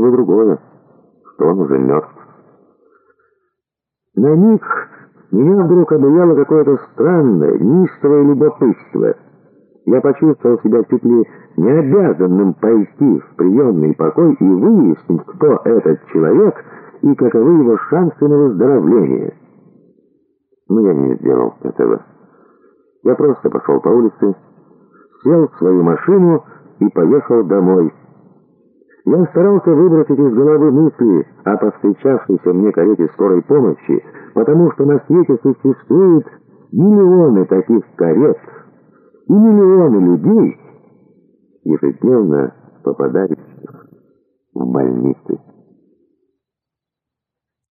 насторожило другое, что он уже мертв. На миг меня вдруг обуяло какое-то странное, неистовое любопытство. Я почувствовал себя чуть ли не обязанным пойти в приемный покой и выяснить, кто этот человек и каковы его шансы на выздоровление. Но я не сделал этого. Я просто пошел по улице, сел в свою машину и поехал домой. Я старался выбросить из головы мысли о повстречавшейся мне карете скорой помощи, потому что на свете существуют миллионы таких карет и миллионы людей, ежедневно попадающих в больницы.